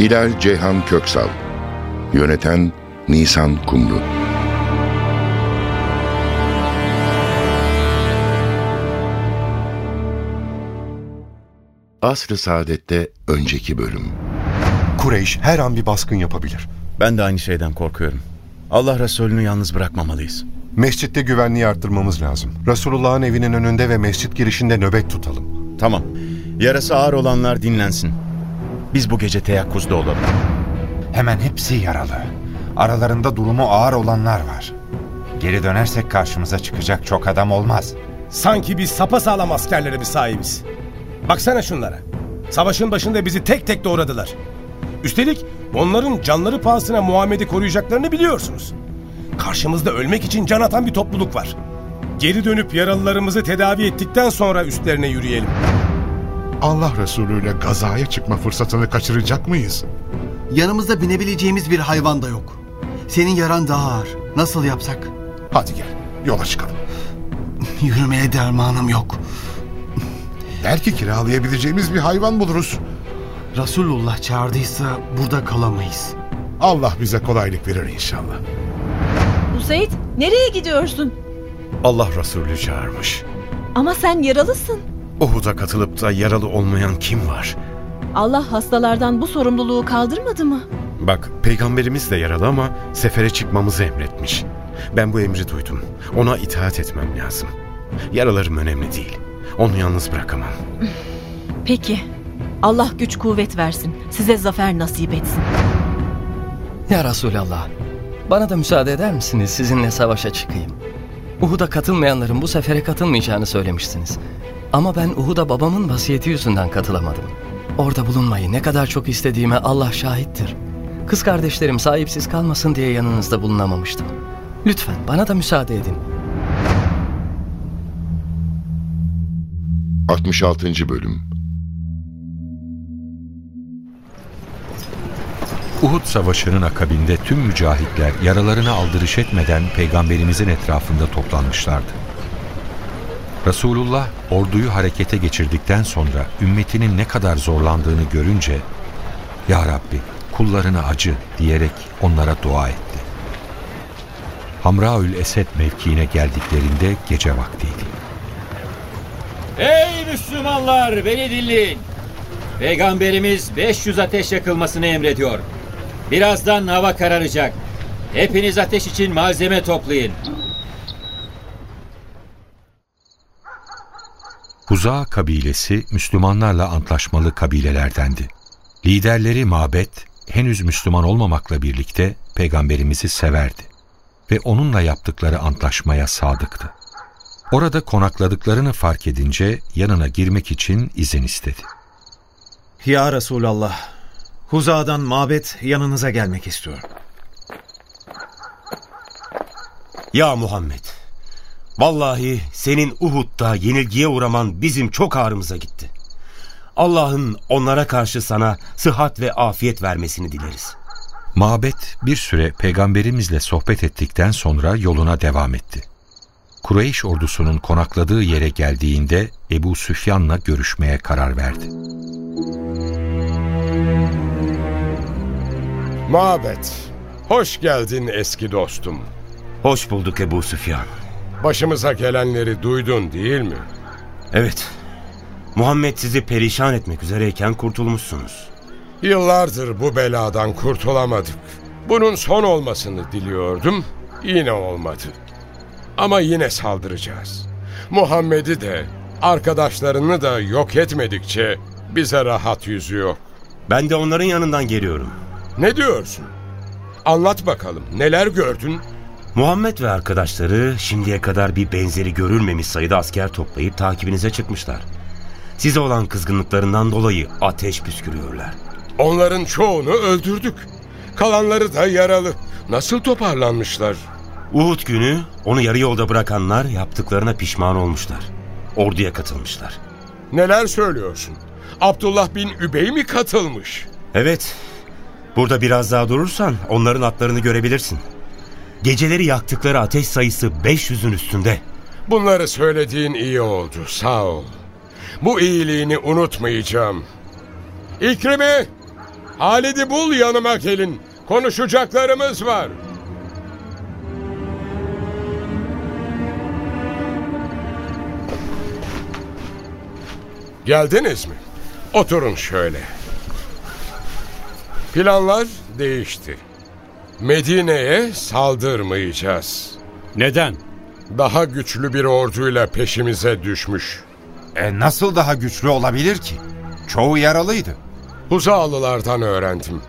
Hilal Ceyhan Köksal Yöneten Nisan Kumru Asr-ı Saadet'te önceki bölüm Kureyş her an bir baskın yapabilir. Ben de aynı şeyden korkuyorum. Allah Resulü'nü yalnız bırakmamalıyız. Mescitte güvenliği arttırmamız lazım. Resulullah'ın evinin önünde ve mescit girişinde nöbet tutalım. Tamam. Yarası ağır olanlar dinlensin. Biz bu gece teyakkuzda olalım. Hemen hepsi yaralı. Aralarında durumu ağır olanlar var. Geri dönersek karşımıza çıkacak çok adam olmaz. Sanki biz sapasağlam askerlere mi sahibiz? Baksana şunlara. Savaşın başında bizi tek tek doğradılar. Üstelik onların canları pahasına Muhammed'i koruyacaklarını biliyorsunuz. Karşımızda ölmek için can atan bir topluluk var. Geri dönüp yaralılarımızı tedavi ettikten sonra üstlerine yürüyelim. Allah Resulü ile gazaya çıkma fırsatını kaçıracak mıyız? Yanımızda binebileceğimiz bir hayvan da yok. Senin yaran daha ağır. Nasıl yapsak? Hadi gel, yola çıkalım. Yürümeye dermanım yok. Belki kiralayabileceğimiz bir hayvan buluruz. Resulullah çağırdıysa burada kalamayız. Allah bize kolaylık verir inşallah. Usaid nereye gidiyorsun? Allah Resulü çağırmış. Ama sen yaralısın. Uhud'a katılıp da yaralı olmayan kim var? Allah hastalardan bu sorumluluğu kaldırmadı mı? Bak peygamberimiz de yaralı ama sefere çıkmamızı emretmiş. Ben bu emri duydum. Ona itaat etmem lazım. Yaralarım önemli değil. Onu yalnız bırakamam. Peki. Allah güç kuvvet versin. Size zafer nasip etsin. Ya Resulallah, bana da müsaade eder misiniz sizinle savaşa çıkayım? Uhud'a katılmayanların bu sefere katılmayacağını söylemişsiniz. Ama ben Uhud'a babamın vasiyeti yüzünden katılamadım. Orada bulunmayı ne kadar çok istediğime Allah şahittir. Kız kardeşlerim sahipsiz kalmasın diye yanınızda bulunamamıştım. Lütfen bana da müsaade edin. 66. Bölüm Uhud Savaşı'nın akabinde tüm mücahitler yaralarına aldırış etmeden peygamberimizin etrafında toplanmışlardı. Resulullah orduyu harekete geçirdikten sonra ümmetinin ne kadar zorlandığını görünce Ya Rabbi kullarına acı diyerek onlara dua etti. Hamraül Esed mevkiine geldiklerinde gece vaktiydi. Ey Müslümanlar beni dinleyin. Peygamberimiz 500 ateş yakılmasını emrediyor. Birazdan hava kararacak. Hepiniz ateş için malzeme toplayın. Huza kabilesi Müslümanlarla antlaşmalı kabilelerdendi. Liderleri Mabet henüz Müslüman olmamakla birlikte peygamberimizi severdi ve onunla yaptıkları antlaşmaya sadıktı. Orada konakladıklarını fark edince yanına girmek için izin istedi. Ya Resulallah, Huza'dan mabet yanınıza gelmek istiyor. Ya Muhammed, vallahi senin Uhud'da yenilgiye uğraman bizim çok ağrımıza gitti. Allah'ın onlara karşı sana sıhhat ve afiyet vermesini dileriz. Mabet bir süre peygamberimizle sohbet ettikten sonra yoluna devam etti. Kureyş ordusunun konakladığı yere geldiğinde Ebu Süfyan'la görüşmeye karar verdi. Mabet, hoş geldin eski dostum. Hoş bulduk Ebu Süfyan. Başımıza gelenleri duydun değil mi? Evet. Muhammed sizi perişan etmek üzereyken kurtulmuşsunuz. Yıllardır bu beladan kurtulamadık. Bunun son olmasını diliyordum. Yine olmadı. Ama yine saldıracağız. Muhammed'i de arkadaşlarını da yok etmedikçe bize rahat yüzü yok. Ben de onların yanından geliyorum. Ne diyorsun? Anlat bakalım neler gördün? Muhammed ve arkadaşları şimdiye kadar bir benzeri görülmemiş sayıda asker toplayıp takibinize çıkmışlar. Size olan kızgınlıklarından dolayı ateş püskürüyorlar. Onların çoğunu öldürdük. Kalanları da yaralı. Nasıl toparlanmışlar? Uhud günü onu yarı yolda bırakanlar yaptıklarına pişman olmuşlar. Orduya katılmışlar. Neler söylüyorsun? Abdullah bin Übey mi katılmış? Evet. Burada biraz daha durursan onların atlarını görebilirsin. Geceleri yaktıkları ateş sayısı 500'ün üstünde. Bunları söylediğin iyi oldu. Sağ ol. Bu iyiliğini unutmayacağım. İkrimi, Halid'i bul yanıma gelin. Konuşacaklarımız var. Geldiniz mi? Oturun şöyle. Planlar değişti. Medine'ye saldırmayacağız. Neden? Daha güçlü bir orduyla peşimize düşmüş. E nasıl daha güçlü olabilir ki? Çoğu yaralıydı. Huzalılardan öğrendim.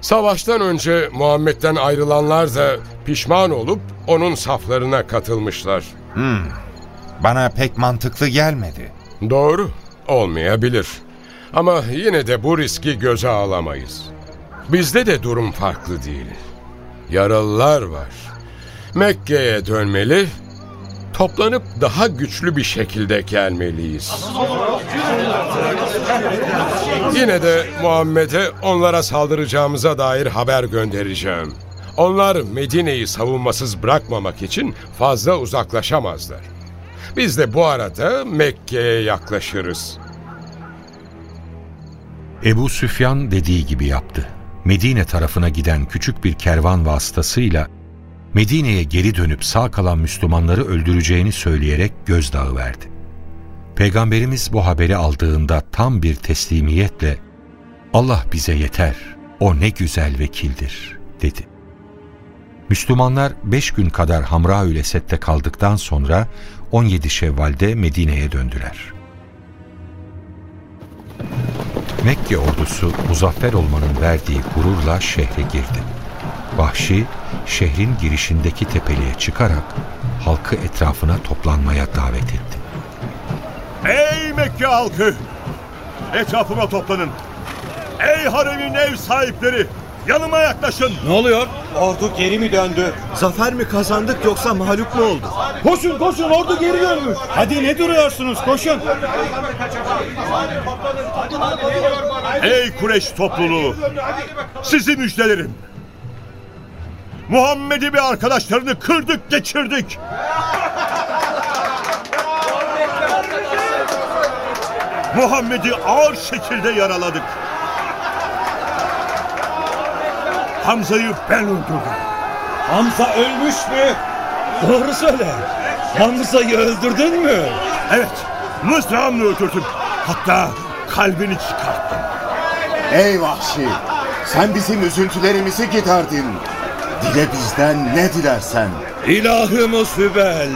Savaştan önce Muhammed'den ayrılanlar da pişman olup onun saflarına katılmışlar. Hmm, bana pek mantıklı gelmedi. Doğru, olmayabilir. Ama yine de bu riski göze alamayız. Bizde de durum farklı değil. Yaralılar var. Mekke'ye dönmeli, toplanıp daha güçlü bir şekilde gelmeliyiz. Yine de Muhammed'e onlara saldıracağımıza dair haber göndereceğim. Onlar Medine'yi savunmasız bırakmamak için fazla uzaklaşamazlar. Biz de bu arada Mekke'ye yaklaşırız. Ebu Süfyan dediği gibi yaptı. Medine tarafına giden küçük bir kervan vasıtasıyla Medine'ye geri dönüp sağ kalan Müslümanları öldüreceğini söyleyerek gözdağı verdi. Peygamberimiz bu haberi aldığında tam bir teslimiyetle Allah bize yeter, o ne güzel vekildir dedi. Müslümanlar beş gün kadar Hamraül Esed'de kaldıktan sonra 17 Şevval'de Medine'ye döndüler. Mekke ordusu muzaffer olmanın verdiği gururla şehre girdi. Vahşi şehrin girişindeki tepeliğe çıkarak halkı etrafına toplanmaya davet etti. Ey Mekke halkı! Etrafıma toplanın. Ey haremin ev sahipleri! Yanıma yaklaşın. Ne oluyor? Ordu geri mi döndü? Zafer mi kazandık yoksa mağlup mu olduk? Koşun koşun ordu geri dönmüş. Hadi ne duruyorsunuz koşun. Ey Kureş topluluğu! Sizi müjdelerim. Muhammed'i ve arkadaşlarını kırdık geçirdik. Muhammed'i ağır şekilde yaraladık. Hamza'yı ben öldürdüm. Hamza ölmüş mü? Doğru söyle. Hamza'yı öldürdün mü? Evet, mızrağımla öldürdüm. Hatta kalbini çıkarttım. Ey vahşi! Sen bizim üzüntülerimizi giderdin. Dile bizden ne dilersen. İlahımız Hübel.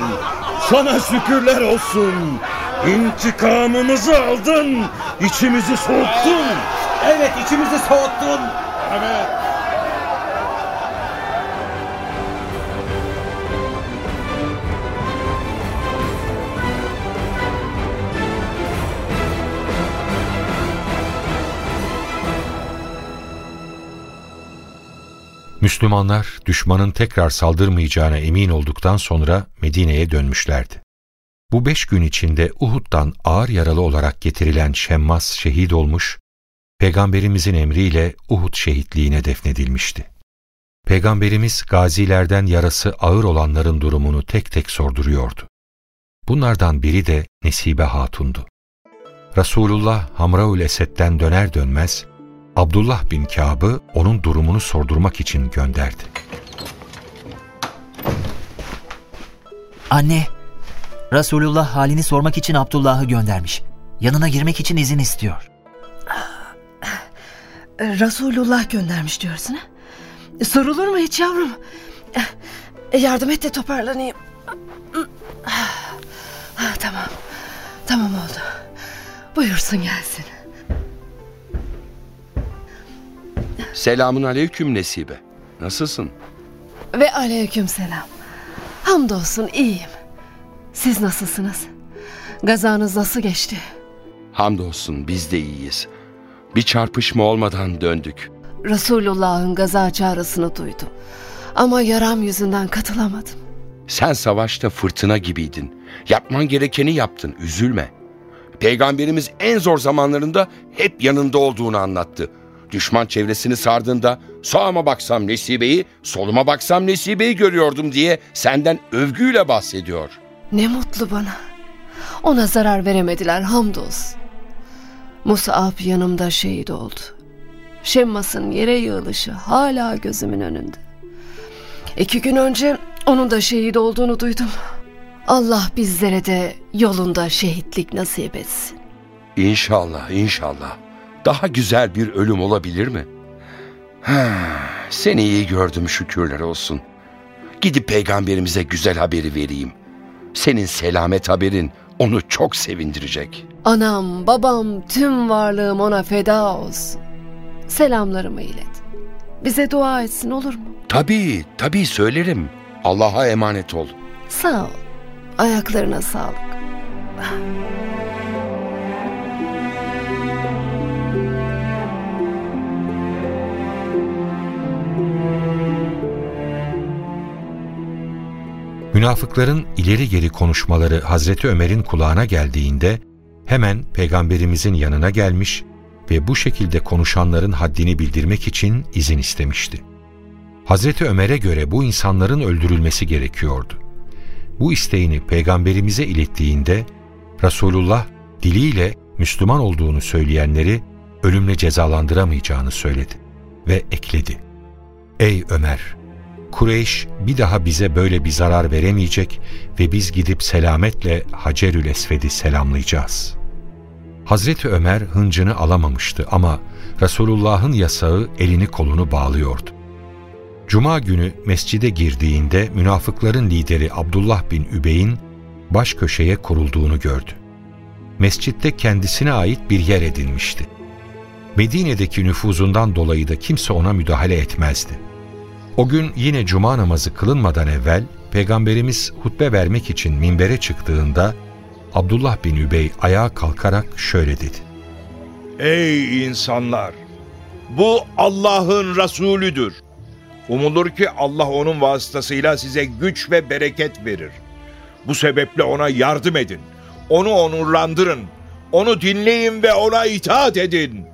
Sana şükürler olsun. İntikamımızı aldın. İçimizi soğuttun. Evet içimizi soğuttun. Evet. Müslümanlar düşmanın tekrar saldırmayacağına emin olduktan sonra Medine'ye dönmüşlerdi. Bu beş gün içinde Uhud'dan ağır yaralı olarak getirilen Şemmas şehit olmuş, Peygamberimizin emriyle Uhud şehitliğine defnedilmişti. Peygamberimiz gazilerden yarası ağır olanların durumunu tek tek sorduruyordu. Bunlardan biri de Nesibe Hatun'du. Resulullah Hamraül Esed'den döner dönmez, Abdullah bin Kâb'ı onun durumunu sordurmak için gönderdi. Anne, Resulullah halini sormak için Abdullah'ı göndermiş. Yanına girmek için izin istiyor. Resulullah göndermiş diyorsun ha? Sorulur mu hiç yavrum? Yardım et de toparlanayım. Tamam. Tamam oldu. Buyursun gelsin. Selamun aleyküm Nesibe. Nasılsın? Ve aleyküm selam. Hamdolsun iyiyim. Siz nasılsınız? Gazanız nasıl geçti? Hamdolsun biz de iyiyiz. Bir çarpışma olmadan döndük. Resulullah'ın gaza çağrısını duydum. Ama yaram yüzünden katılamadım. Sen savaşta fırtına gibiydin. Yapman gerekeni yaptın, üzülme. Peygamberimiz en zor zamanlarında hep yanında olduğunu anlattı. Düşman çevresini sardığında sağıma baksam Nesibe'yi, soluma baksam Nesibe'yi görüyordum diye senden övgüyle bahsediyor. Ne mutlu bana. Ona zarar veremediler hamdolsun. Musab yanımda şehit oldu. Şemmas'ın yere yığılışı hala gözümün önünde. İki gün önce onun da şehit olduğunu duydum. Allah bizlere de yolunda şehitlik nasip etsin. İnşallah, inşallah. Daha güzel bir ölüm olabilir mi? Ha, seni iyi gördüm şükürler olsun. Gidip peygamberimize güzel haberi vereyim. Senin selamet haberin onu çok sevindirecek. Anam, babam, tüm varlığım ona feda olsun. Selamlarımı ilet. Bize dua etsin olur mu? Tabii, tabii söylerim. Allah'a emanet ol. Sağ ol. Ayaklarına sağlık. Münafıkların ileri geri konuşmaları Hazreti Ömer'in kulağına geldiğinde hemen peygamberimizin yanına gelmiş ve bu şekilde konuşanların haddini bildirmek için izin istemişti. Hazreti Ömer'e göre bu insanların öldürülmesi gerekiyordu. Bu isteğini peygamberimize ilettiğinde Resulullah diliyle Müslüman olduğunu söyleyenleri ölümle cezalandıramayacağını söyledi ve ekledi. Ey Ömer! Kureyş bir daha bize böyle bir zarar veremeyecek ve biz gidip selametle Hacerül Esved'i selamlayacağız. Hazreti Ömer hıncını alamamıştı ama Resulullah'ın yasağı elini kolunu bağlıyordu. Cuma günü mescide girdiğinde münafıkların lideri Abdullah bin Übey'in baş köşeye kurulduğunu gördü. Mescitte kendisine ait bir yer edinmişti. Medine'deki nüfuzundan dolayı da kimse ona müdahale etmezdi. O gün yine cuma namazı kılınmadan evvel Peygamberimiz hutbe vermek için minbere çıktığında Abdullah bin Übey ayağa kalkarak şöyle dedi. Ey insanlar! Bu Allah'ın Resulüdür. Umulur ki Allah onun vasıtasıyla size güç ve bereket verir. Bu sebeple ona yardım edin. Onu onurlandırın. Onu dinleyin ve ona itaat edin.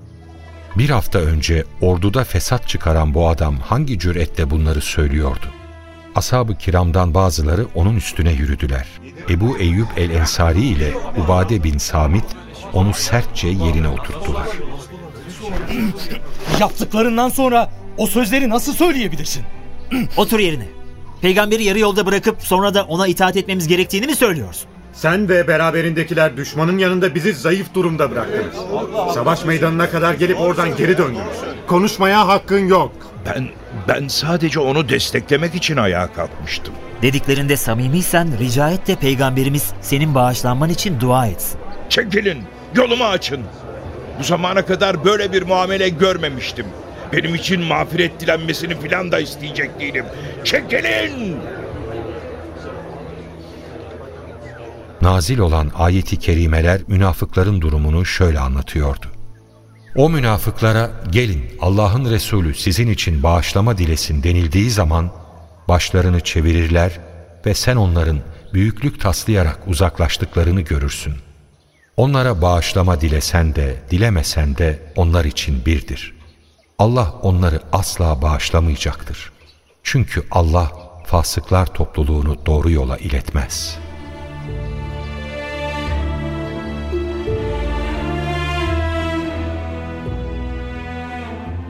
Bir hafta önce orduda fesat çıkaran bu adam hangi cüretle bunları söylüyordu? Ashab-ı kiramdan bazıları onun üstüne yürüdüler. Ebu Eyyub el-Ensari ile Ubade bin Samit onu sertçe yerine oturttular. Yaptıklarından sonra o sözleri nasıl söyleyebilirsin? Otur yerine. Peygamberi yarı yolda bırakıp sonra da ona itaat etmemiz gerektiğini mi söylüyorsun? Sen ve beraberindekiler düşmanın yanında bizi zayıf durumda bıraktınız. Savaş meydanına kadar gelip oradan geri döndünüz. Konuşmaya hakkın yok. Ben ben sadece onu desteklemek için ayağa kalkmıştım. Dediklerinde samimiysen rica et de peygamberimiz senin bağışlanman için dua etsin. Çekilin, yolumu açın. Bu zamana kadar böyle bir muamele görmemiştim. Benim için mağfiret dilenmesini filan da isteyecek değilim. Çekilin! Nazil olan ayeti kerimeler münafıkların durumunu şöyle anlatıyordu. O münafıklara gelin Allah'ın Resulü sizin için bağışlama dilesin denildiği zaman başlarını çevirirler ve sen onların büyüklük taslayarak uzaklaştıklarını görürsün. Onlara bağışlama dilesen de dilemesen de onlar için birdir. Allah onları asla bağışlamayacaktır. Çünkü Allah fasıklar topluluğunu doğru yola iletmez.''